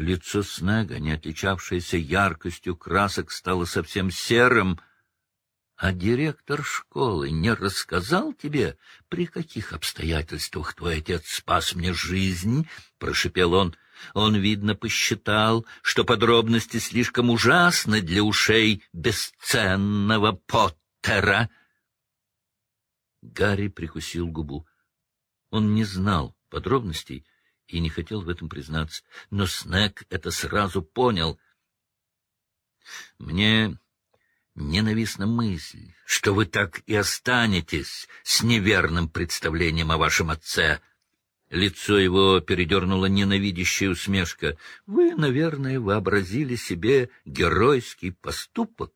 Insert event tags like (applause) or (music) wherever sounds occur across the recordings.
Лицо Снега, не отличавшееся яркостью красок, стало совсем серым. — А директор школы не рассказал тебе, при каких обстоятельствах твой отец спас мне жизнь? — прошепел он. Он, видно, посчитал, что подробности слишком ужасны для ушей бесценного Поттера. Гарри прикусил губу. Он не знал подробностей, и не хотел в этом признаться. Но Снег это сразу понял. «Мне ненавистна мысль, что вы так и останетесь с неверным представлением о вашем отце». Лицо его передернула ненавидящая усмешка. «Вы, наверное, вообразили себе геройский поступок».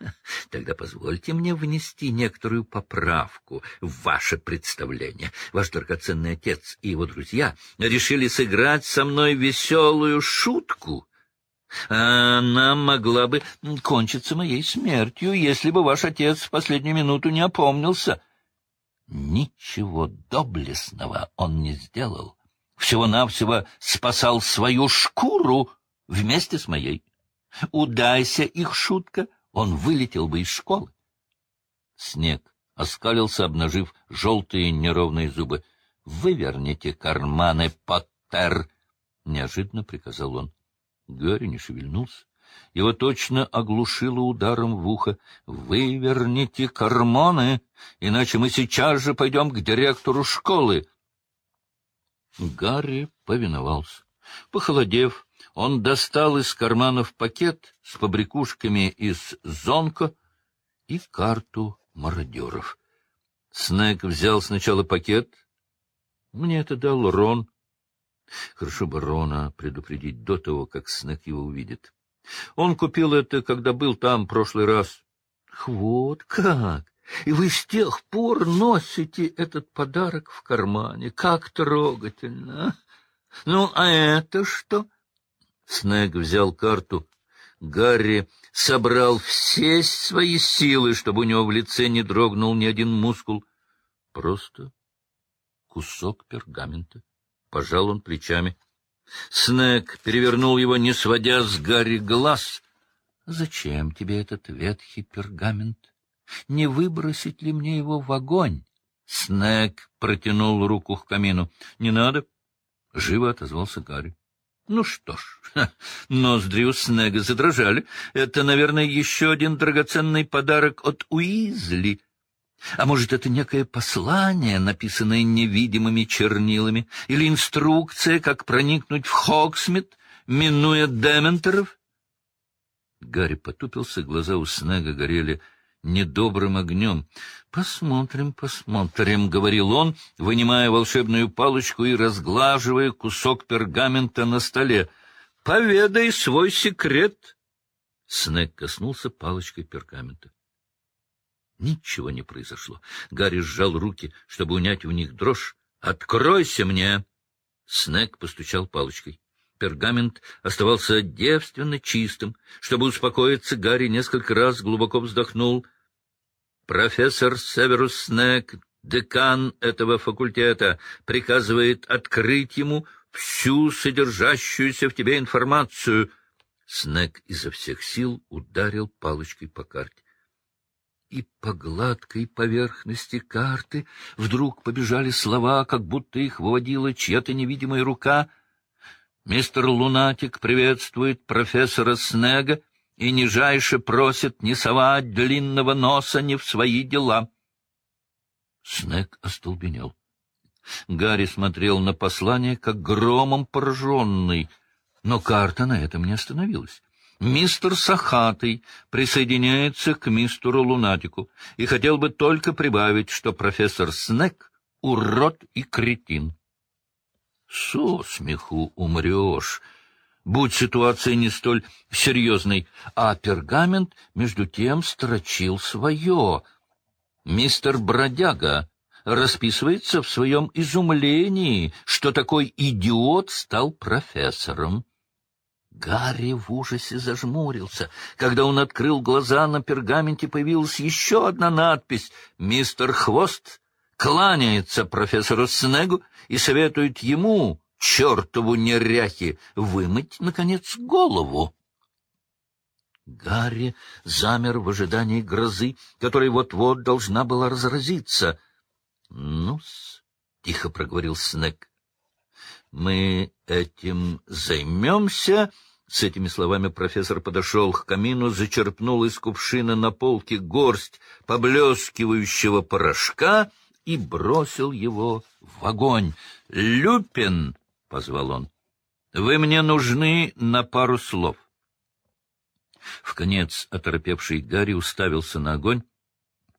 (laughs) Тогда позвольте мне внести некоторую поправку в ваше представление. Ваш драгоценный отец и его друзья решили сыграть со мной веселую шутку. Она могла бы кончиться моей смертью, если бы ваш отец в последнюю минуту не опомнился. Ничего доблестного он не сделал. Всего-навсего спасал свою шкуру вместе с моей. Удайся их шутка — он вылетел бы из школы. Снег оскалился, обнажив желтые неровные зубы. — Выверните карманы, Поттер! — неожиданно приказал он. Гарри не шевельнулся. Его точно оглушило ударом в ухо. — Выверните карманы, иначе мы сейчас же пойдем к директору школы. Гарри повиновался. Похолодев, он достал из карманов пакет с побрякушками из зонка и карту мародеров. Снег взял сначала пакет. Мне это дал Рон. Хорошо бы Рона предупредить до того, как Снег его увидит. Он купил это, когда был там прошлый раз. Вот как! И вы с тех пор носите этот подарок в кармане. Как трогательно! А? Ну, а это что? — Снег взял карту. Гарри собрал все свои силы, чтобы у него в лице не дрогнул ни один мускул. Просто кусок пергамента. Пожал он плечами. Снег перевернул его, не сводя с Гарри глаз. — Зачем тебе этот ветхий пергамент? Не выбросить ли мне его в огонь? Снег протянул руку к камину. — Не надо. Живо отозвался Гарри. Ну что ж, ноздри у Снега задрожали. Это, наверное, еще один драгоценный подарок от Уизли. А может, это некое послание, написанное невидимыми чернилами, или инструкция, как проникнуть в Хоксмит, минуя дементоров? Гарри потупился, глаза у Снега горели недобрым огнем. — Посмотрим, посмотрим, — говорил он, вынимая волшебную палочку и разглаживая кусок пергамента на столе. — Поведай свой секрет. Снег коснулся палочкой пергамента. Ничего не произошло. Гарри сжал руки, чтобы унять в них дрожь. «Откройся мне!» Снег постучал палочкой. Пергамент оставался девственно чистым. Чтобы успокоиться, Гарри несколько раз глубоко вздохнул. «Профессор Северус Снег, декан этого факультета, приказывает открыть ему всю содержащуюся в тебе информацию». Снег изо всех сил ударил палочкой по карте. И по гладкой поверхности карты вдруг побежали слова, как будто их выводила чья-то невидимая рука — Мистер Лунатик приветствует профессора Снега и нижайше просит не совать длинного носа не в свои дела. Снег остолбенел. Гарри смотрел на послание, как громом пораженный, но карта на этом не остановилась. Мистер Сахатый присоединяется к мистеру Лунатику и хотел бы только прибавить, что профессор Снег — урод и кретин. Со смеху умрешь. Будь ситуация не столь серьезной, а пергамент, между тем, строчил свое. Мистер Бродяга расписывается в своем изумлении, что такой идиот стал профессором. Гарри в ужасе зажмурился. Когда он открыл глаза, на пергаменте появилась еще одна надпись «Мистер Хвост кланяется профессору Снегу и советует ему чертову неряхи вымыть, наконец, голову. Гарри замер в ожидании грозы, которая вот-вот должна была разразиться. — Ну-с, — тихо проговорил Снег, — мы этим займемся... С этими словами профессор подошел к камину, зачерпнул из кувшина на полке горсть поблескивающего порошка и бросил его в огонь. «Люпин!» — позвал он. «Вы мне нужны на пару слов». В конец оторопевший Гарри уставился на огонь.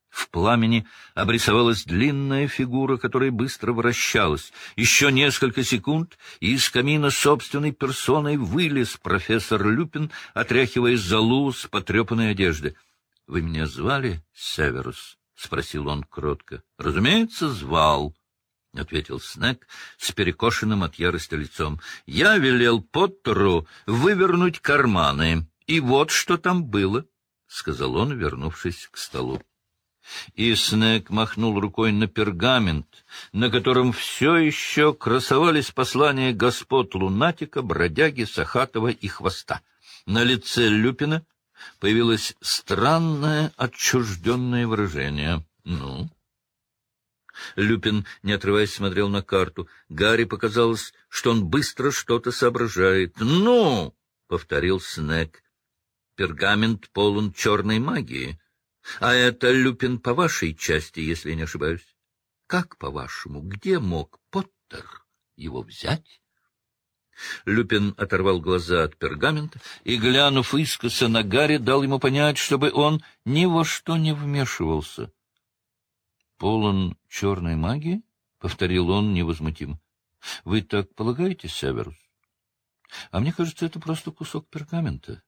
В пламени обрисовалась длинная фигура, которая быстро вращалась. Еще несколько секунд, и из камина собственной персоной вылез профессор Люпин, отряхивая залу с потрепанной одежды. — Вы меня звали, Северус? — спросил он кротко. — Разумеется, звал. — ответил Снег с перекошенным от ярости лицом. — Я велел Поттеру вывернуть карманы. И вот что там было, — сказал он, вернувшись к столу. И Снег махнул рукой на пергамент, на котором все еще красовались послания господ Лунатика, Бродяги, Сахатова и Хвоста. На лице Люпина появилось странное отчужденное выражение. «Ну?» Люпин, не отрываясь, смотрел на карту. Гарри показалось, что он быстро что-то соображает. «Ну!» — повторил Снег. «Пергамент полон черной магии». А это Люпин по вашей части, если не ошибаюсь. Как по-вашему, где мог Поттер его взять? Люпин оторвал глаза от пергамента и, глянув искоса на Гарри, дал ему понять, чтобы он ни во что не вмешивался. — Полон черной магии? — повторил он невозмутимо. — Вы так полагаете, Северус? А мне кажется, это просто кусок пергамента.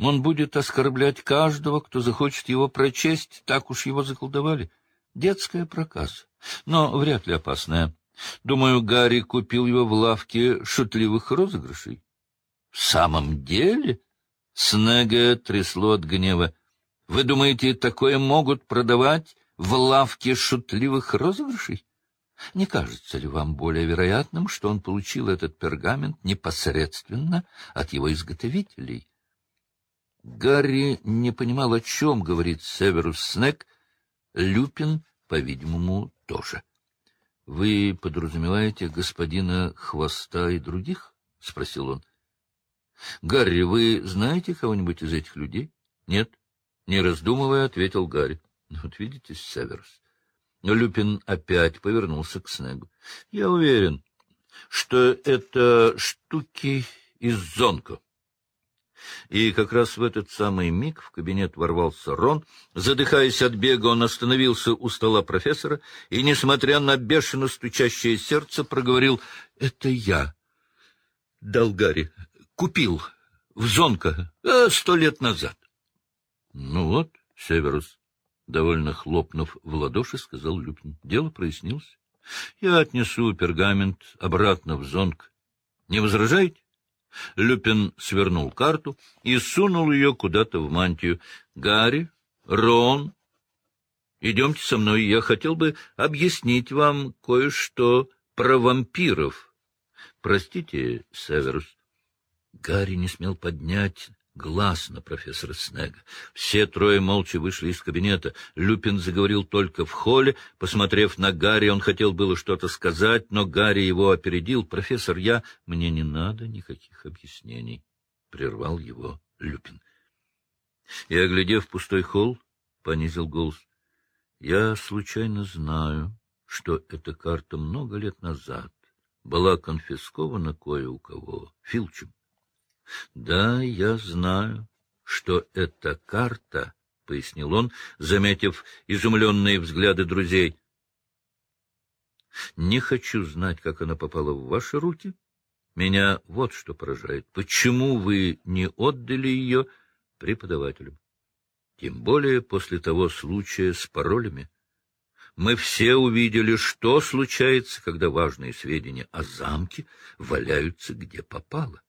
Он будет оскорблять каждого, кто захочет его прочесть, так уж его заколдовали. Детская проказа, но вряд ли опасная. Думаю, Гарри купил его в лавке шутливых розыгрышей. — В самом деле? — Снега трясло от гнева. — Вы думаете, такое могут продавать в лавке шутливых розыгрышей? Не кажется ли вам более вероятным, что он получил этот пергамент непосредственно от его изготовителей? Гарри не понимал, о чем говорит Северус Снег. Люпин, по-видимому, тоже. — Вы подразумеваете господина Хвоста и других? — спросил он. — Гарри, вы знаете кого-нибудь из этих людей? — Нет. Не раздумывая, ответил Гарри. — Вот видите, Северус. Люпин опять повернулся к Снегу. — Я уверен, что это штуки из Зонко. И как раз в этот самый миг в кабинет ворвался Рон. Задыхаясь от бега, он остановился у стола профессора и, несмотря на бешено стучащее сердце, проговорил «Это я, Долгари, купил в Зонка а, сто лет назад». «Ну вот, Северус», — довольно хлопнув в ладоши, сказал Люпин, — «дело прояснилось. Я отнесу пергамент обратно в Зонг. Не возражаете?» Люпин свернул карту и сунул ее куда-то в мантию. — Гарри, Рон, идемте со мной, я хотел бы объяснить вам кое-что про вампиров. Простите, Северус. Гарри не смел поднять глаз на профессора Снега. Все трое молча вышли из кабинета. Люпин заговорил только в холле. Посмотрев на Гарри, он хотел было что-то сказать, но Гарри его опередил. «Профессор, я...» «Мне не надо никаких объяснений», — прервал его Люпин. И, оглядев пустой холл, понизил голос. «Я случайно знаю, что эта карта много лет назад была конфискована кое у кого, Филчем. — Да, я знаю, что это карта, — пояснил он, заметив изумленные взгляды друзей. — Не хочу знать, как она попала в ваши руки. Меня вот что поражает. Почему вы не отдали ее преподавателям? Тем более после того случая с паролями. Мы все увидели, что случается, когда важные сведения о замке валяются где попало.